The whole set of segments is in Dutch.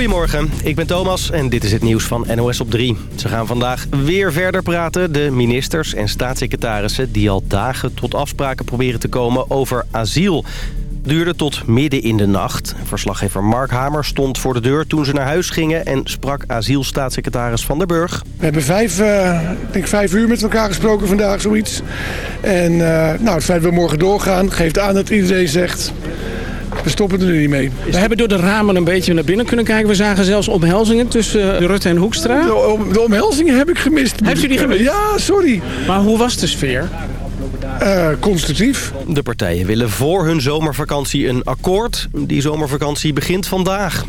Goedemorgen, ik ben Thomas en dit is het nieuws van NOS op 3. Ze gaan vandaag weer verder praten, de ministers en staatssecretarissen... die al dagen tot afspraken proberen te komen over asiel. Duurde tot midden in de nacht. Verslaggever Mark Hamer stond voor de deur toen ze naar huis gingen... en sprak asielstaatssecretaris Van der Burg. We hebben vijf, ik denk vijf uur met elkaar gesproken vandaag, zoiets. En uh, nou, het feit dat we morgen doorgaan geeft aan dat iedereen zegt... We stoppen er nu niet mee. We hebben door de ramen een beetje naar binnen kunnen kijken. We zagen zelfs omhelzingen tussen eh, Rutte en Hoekstra. De, om, de omhelzingen heb ik gemist. Heeft u die gemist? Ja, sorry. Maar hoe was de sfeer? Uh, constructief. De partijen willen voor hun zomervakantie een akkoord. Die zomervakantie begint vandaag.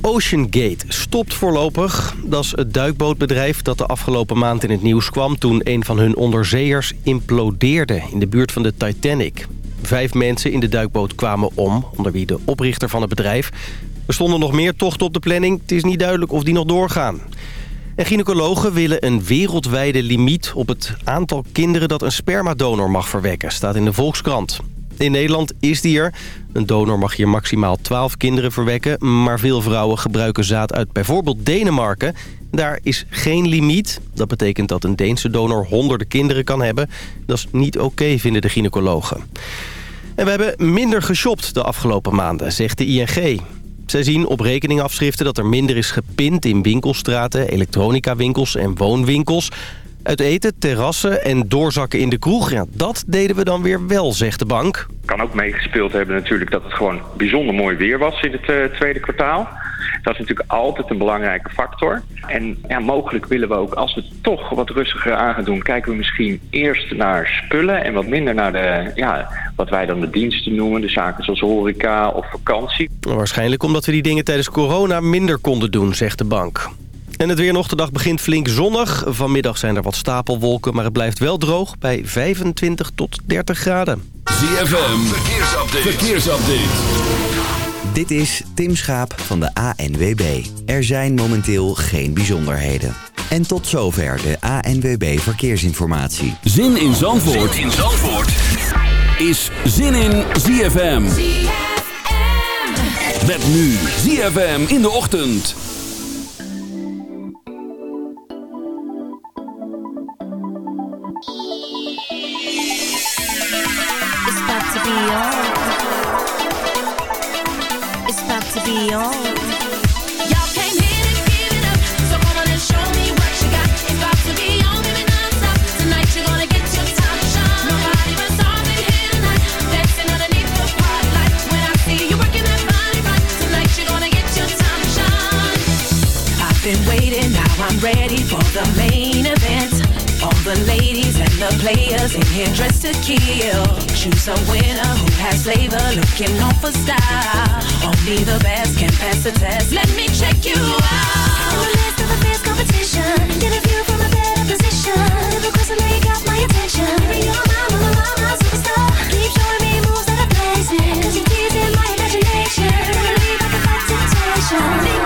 Oceangate stopt voorlopig. Dat is het duikbootbedrijf dat de afgelopen maand in het nieuws kwam... toen een van hun onderzeeërs implodeerde in de buurt van de Titanic. Vijf mensen in de duikboot kwamen om, onder wie de oprichter van het bedrijf. Er stonden nog meer tochten op de planning. Het is niet duidelijk of die nog doorgaan. En gynaecologen willen een wereldwijde limiet op het aantal kinderen dat een spermadonor mag verwekken, staat in de Volkskrant. In Nederland is die er. Een donor mag hier maximaal 12 kinderen verwekken, maar veel vrouwen gebruiken zaad uit bijvoorbeeld Denemarken. Daar is geen limiet. Dat betekent dat een Deense donor honderden kinderen kan hebben. Dat is niet oké, vinden de gynaecologen. En we hebben minder geshopt de afgelopen maanden, zegt de ING. Zij zien op rekeningafschriften dat er minder is gepind in winkelstraten, elektronica-winkels en woonwinkels. Uit eten, terrassen en doorzakken in de kroeg, ja, dat deden we dan weer wel, zegt de bank. Kan ook meegespeeld hebben natuurlijk dat het gewoon bijzonder mooi weer was in het uh, tweede kwartaal. Dat is natuurlijk altijd een belangrijke factor. En ja, mogelijk willen we ook, als we het toch wat rustiger aan gaan doen... kijken we misschien eerst naar spullen en wat minder naar de, ja, wat wij dan de diensten noemen. De zaken zoals horeca of vakantie. Waarschijnlijk omdat we die dingen tijdens corona minder konden doen, zegt de bank. En het weer nog. De dag begint flink zonnig. Vanmiddag zijn er wat stapelwolken, maar het blijft wel droog bij 25 tot 30 graden. ZFM, verkeersupdate. verkeersupdate. Dit is Tim Schaap van de ANWB. Er zijn momenteel geen bijzonderheden. En tot zover de ANWB Verkeersinformatie. Zin in Zandvoort, zin in Zandvoort. is Zin in ZFM. ZFM. Met nu ZFM in de ochtend. Been waiting, now I'm ready for the main the ladies and the players in here dressed to kill. Choose a winner who has flavor, looking on for style. Only the best can pass the test. Let me check you out. In the midst of a fierce competition, get a view from a better position. Never I know you got my attention. My, my, my, my superstar. Keep showing me moves that are blazing. Cause you're teasing my imagination. Never leave, can fight temptation.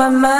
mamá.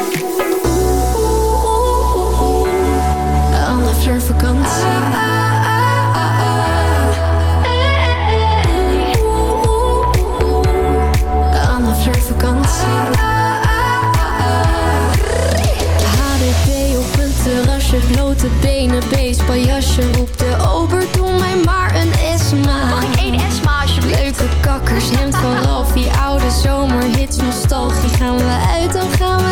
vakantie. blote benen, beestpaljasje op de over. doe mij maar een esma Mag ik één esma alsjeblieft? Leuke kakkers, hemd van die oude zomerhits Nostalgie gaan we uit, dan gaan we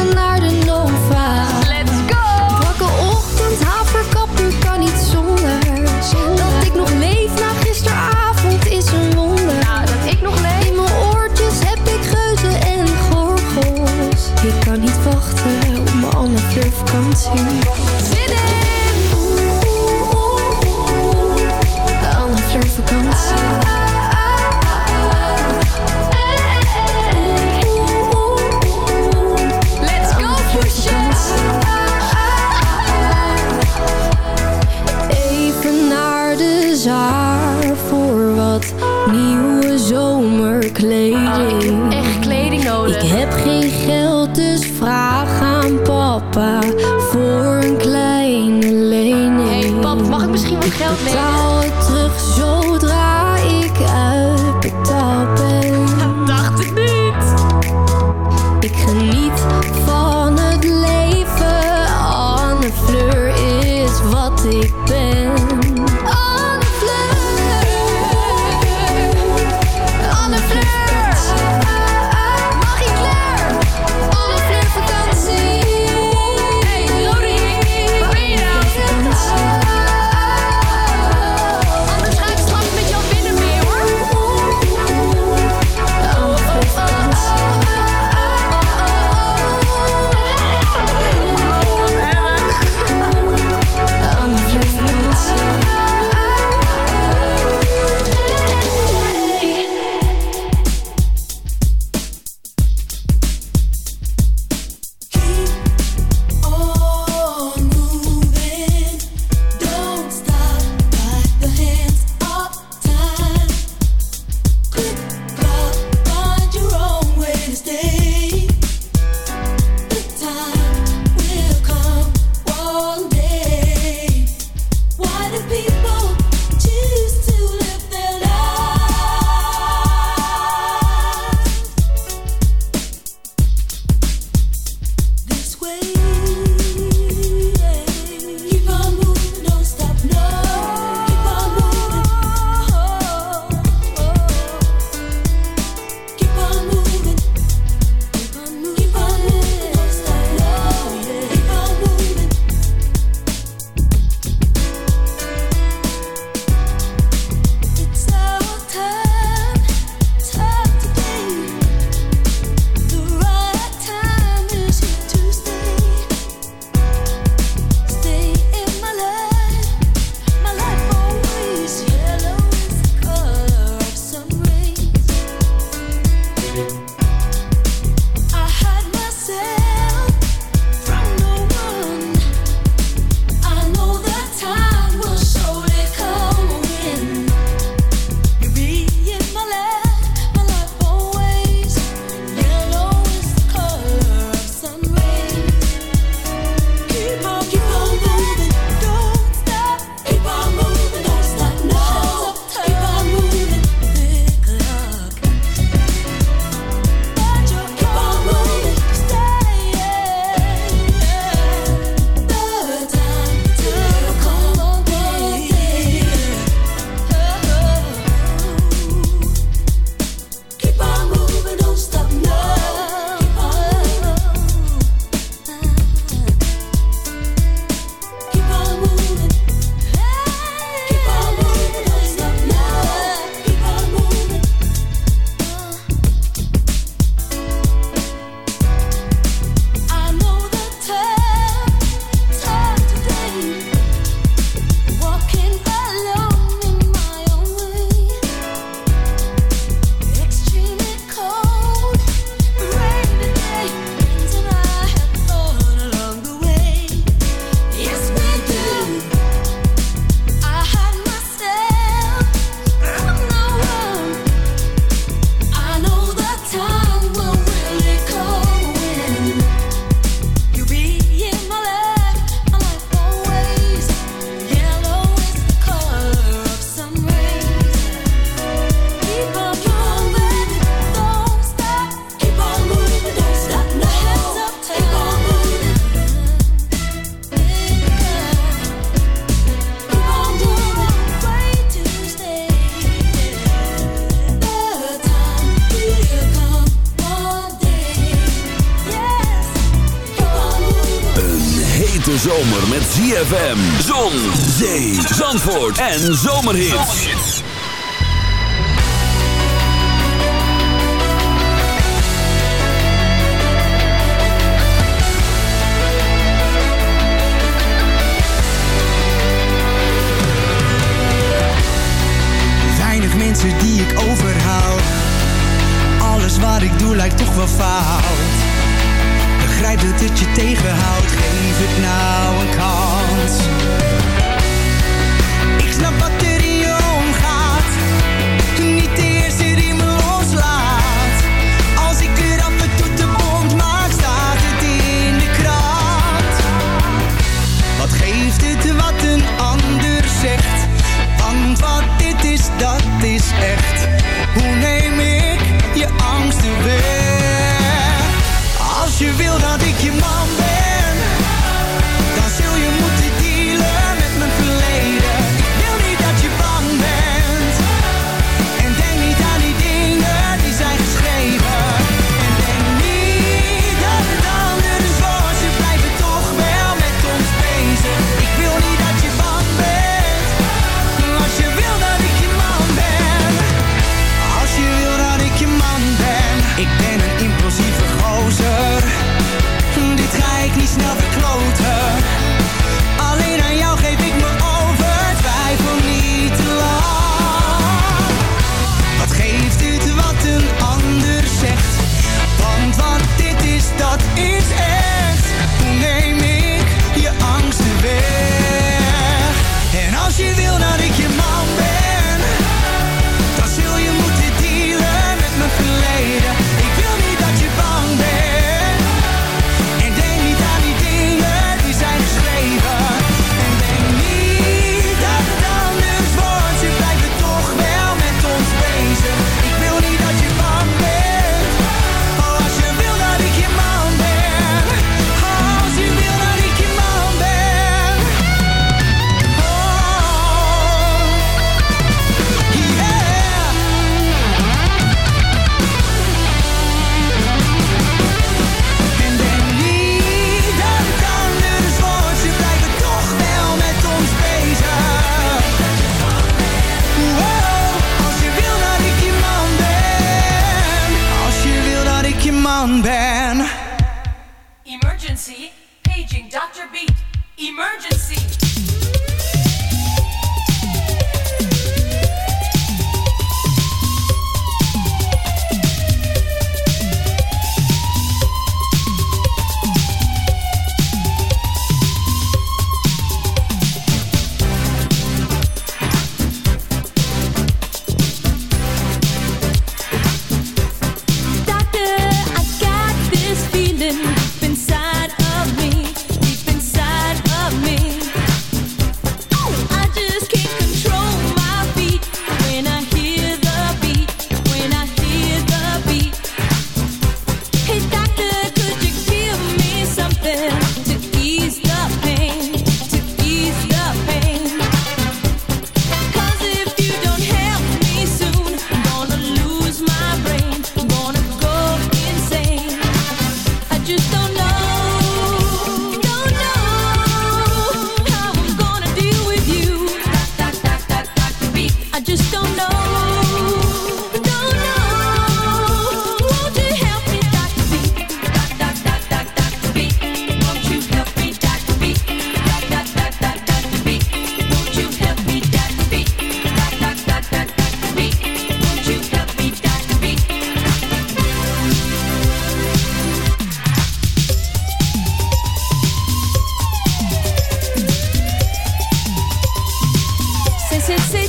en zomerhits.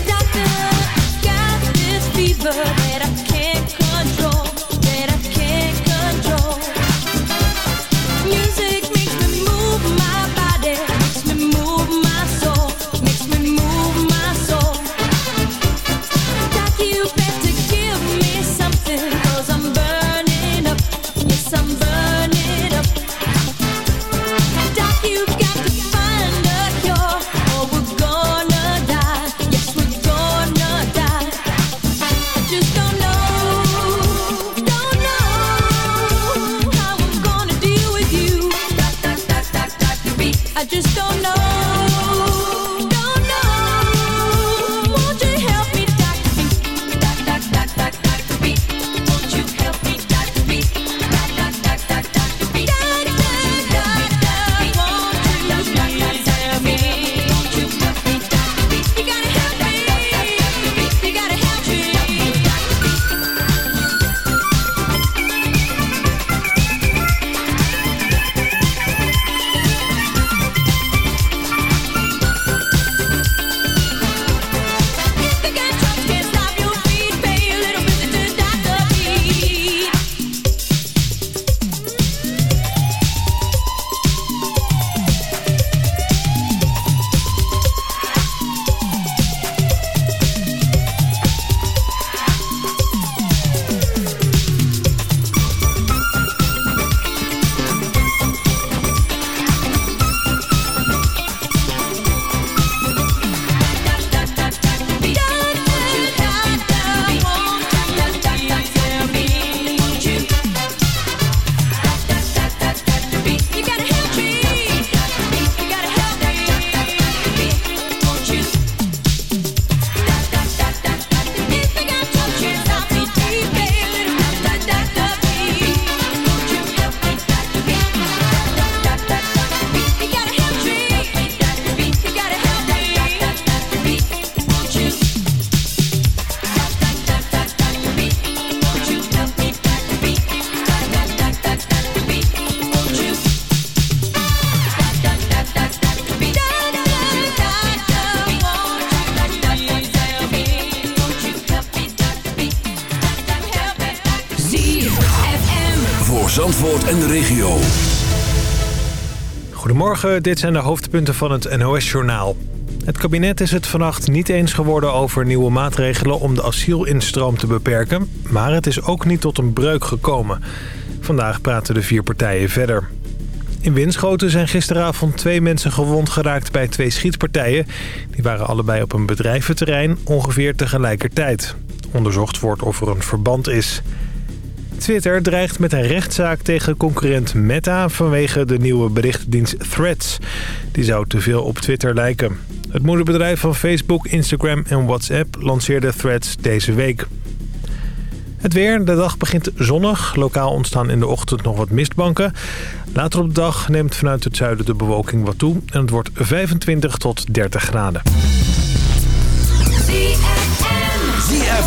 doctor, got this fever. Dit zijn de hoofdpunten van het NOS-journaal. Het kabinet is het vannacht niet eens geworden over nieuwe maatregelen om de asielinstroom te beperken. Maar het is ook niet tot een breuk gekomen. Vandaag praten de vier partijen verder. In Winschoten zijn gisteravond twee mensen gewond geraakt bij twee schietpartijen. Die waren allebei op een bedrijventerrein ongeveer tegelijkertijd. Onderzocht wordt of er een verband is. Twitter dreigt met een rechtszaak tegen concurrent Meta vanwege de nieuwe berichtdienst Threads. Die zou te veel op Twitter lijken. Het moederbedrijf van Facebook, Instagram en WhatsApp lanceerde Threads deze week. Het weer. De dag begint zonnig. Lokaal ontstaan in de ochtend nog wat mistbanken. Later op de dag neemt vanuit het zuiden de bewolking wat toe. En het wordt 25 tot 30 graden.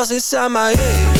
else inside my head.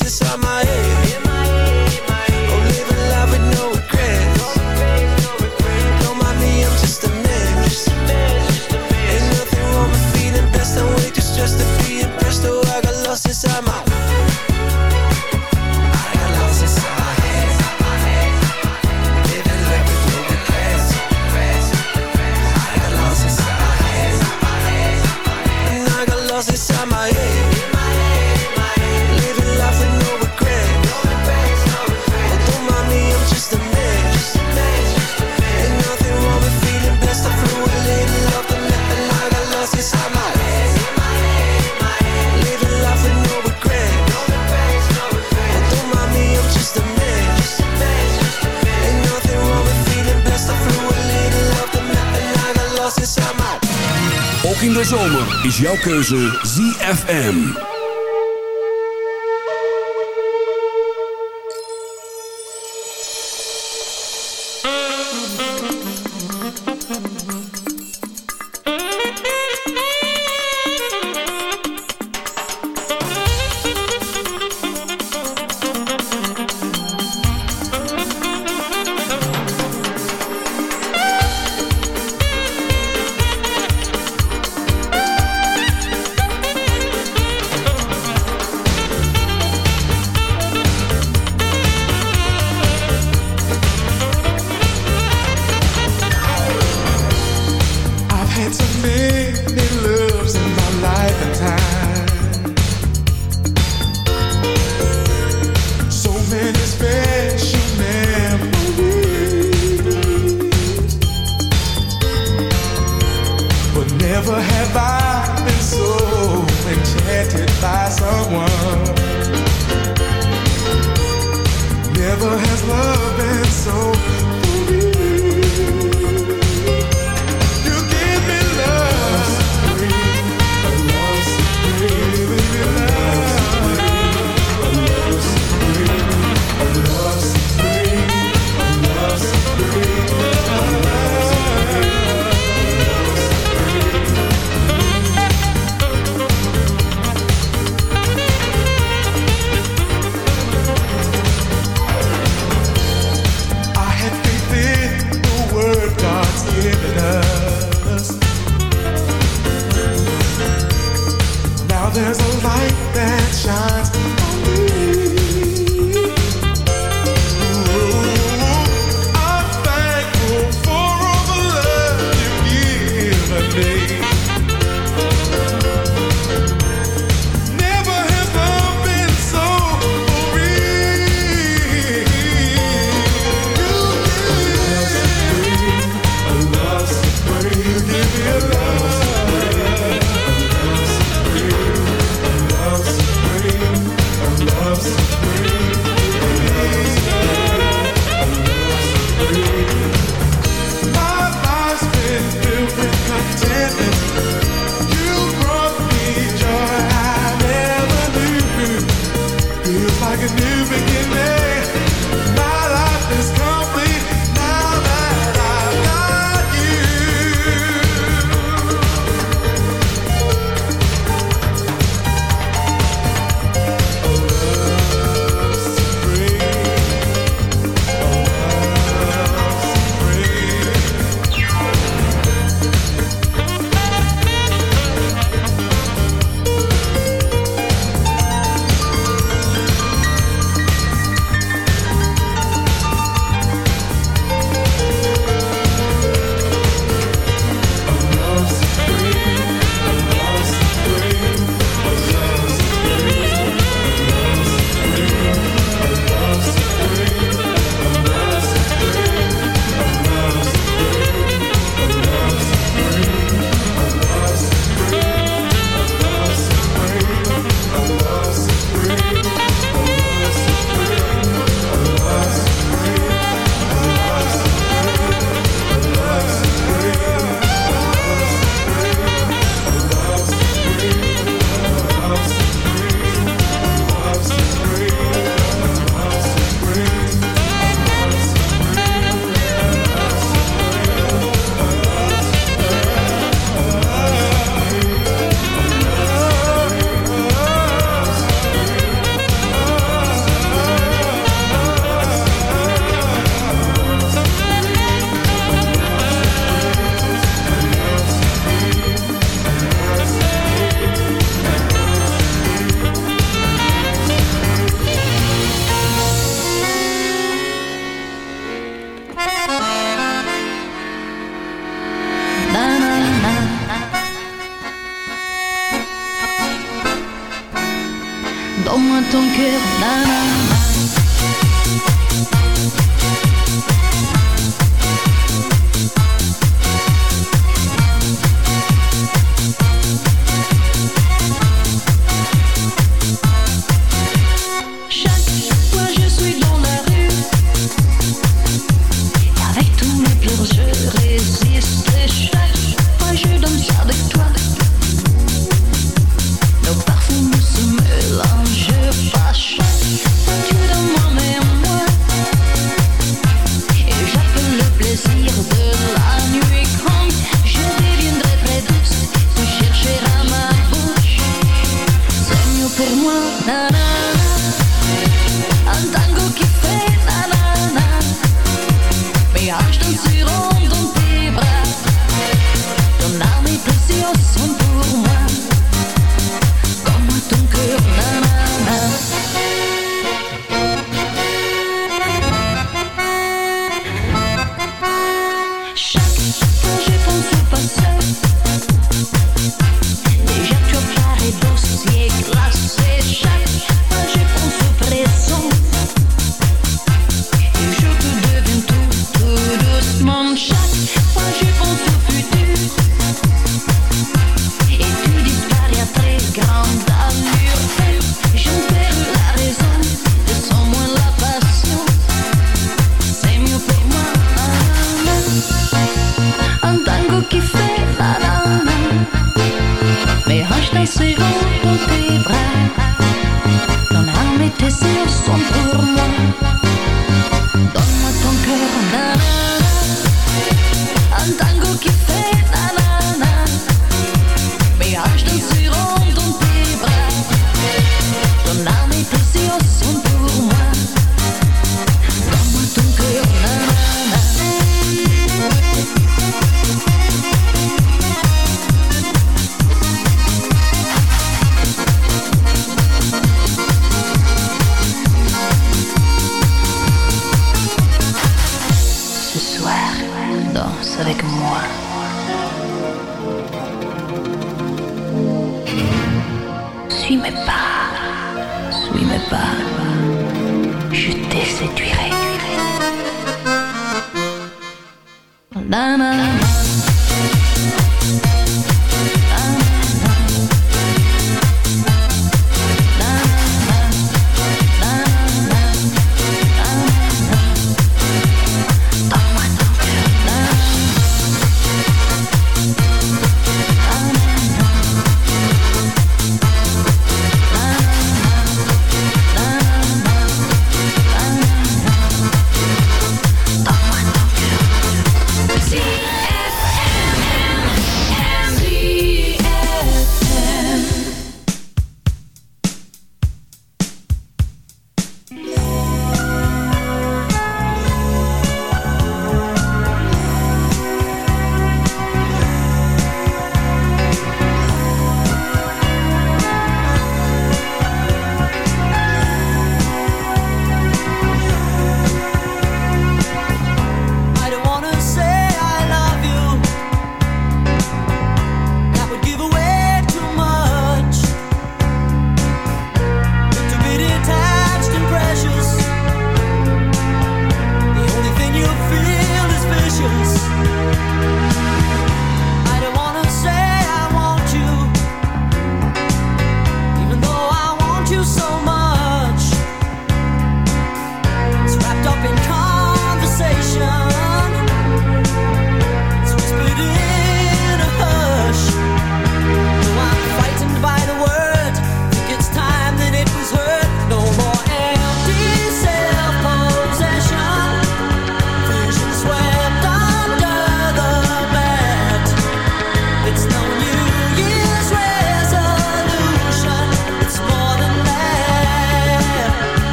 Lost inside my jouw keuze ZFM.